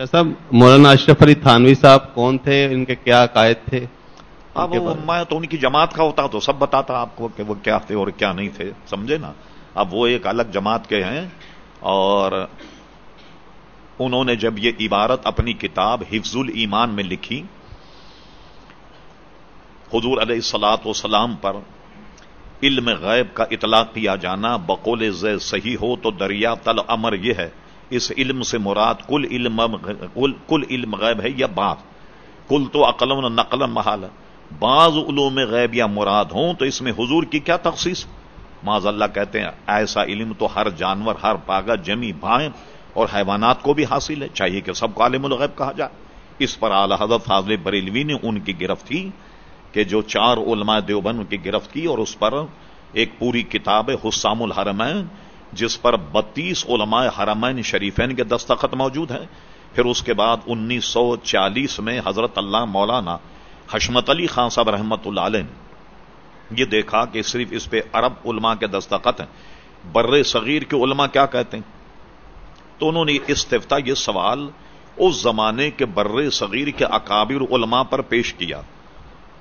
شاہ صاحب مولانا اشرف علی تھانوی صاحب کون تھے؟ ان کے کیا عقائد تھے؟ اب وہ میں۔ تو ان کی جماعت کا ہوتا تو سب بتاتا آپ کو کہ وہ کیا تھے اور کیا نہیں تھے سمجھے نا؟ اب وہ ایک الگ جماعت کے ہیں اور انہوں نے جب یہ عبارت اپنی کتاب حفظ الایمان میں لکھی حضور علیہ السلاط وسلام پر علم غیب کا اطلاق کیا جانا بقول ز صحیح ہو تو دریا تل امر یہ ہے اس علم سے مراد کل علم کل علم غیب ہے یا بات کل تو عقل نقل محال بعض علوم غیب یا مراد ہوں تو اس میں حضور کی کیا تخصیص؟ معذ اللہ کہتے ہیں، ایسا علم تو ہر جانور، ہر پاگا، جمی، بھائیں اور حیوانات کو بھی حاصل ہے۔ چاہیے کہ سب کو عالم الغیب کہا جائے۔ اس پر اعلی حضرت فاضل بریلوی نے ان کی گرفت کی کہ جو چار علماء دیوبند کی گرفت کی اور اس پر ایک پوری کتاب حسام الحرمین جس پر بتیس علماء حرمین شریفین کے دستخط موجود ہیں۔ پھر اس کے بعد انیس سو چالیس میں حضرت اللہ مولانا حشمت علی خان صاحب رحمت اللہ علیہ یہ دیکھا کہ صرف اس پہ عرب علماء کے دستخط ہیں۔ بر صغیر کے علماء کیا کہتے ہیں؟ تو انہوں نے استفتا یہ سوال اس زمانے کے بر صغیر کے اکابر علماء پر پیش کیا۔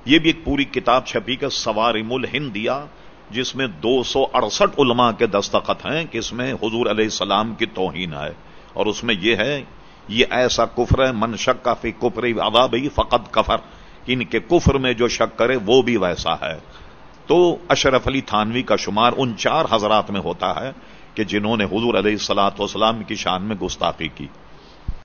یہ بھی ایک پوری کتاب چھپی کا سوارم الہند دیا۔ جس میں دو سو اڑسٹھ علماء کے دستخط ہیں کہ اس میں حضور علیہ السلام کی توہین ہے۔ اور اس میں یہ ہے، یہ ایسا کفر ہے، من شک کا فی کفر عذاب ہی فقط کفر۔ ان کے کفر میں جو شک کرے، وہ بھی ویسا ہے۔ تو اشرف علی تھانوی کا شمار ان چار حضرات میں ہوتا ہے کہ جنہوں نے حضور علیہ السلاط والسلام کی شان میں گستاخی کی۔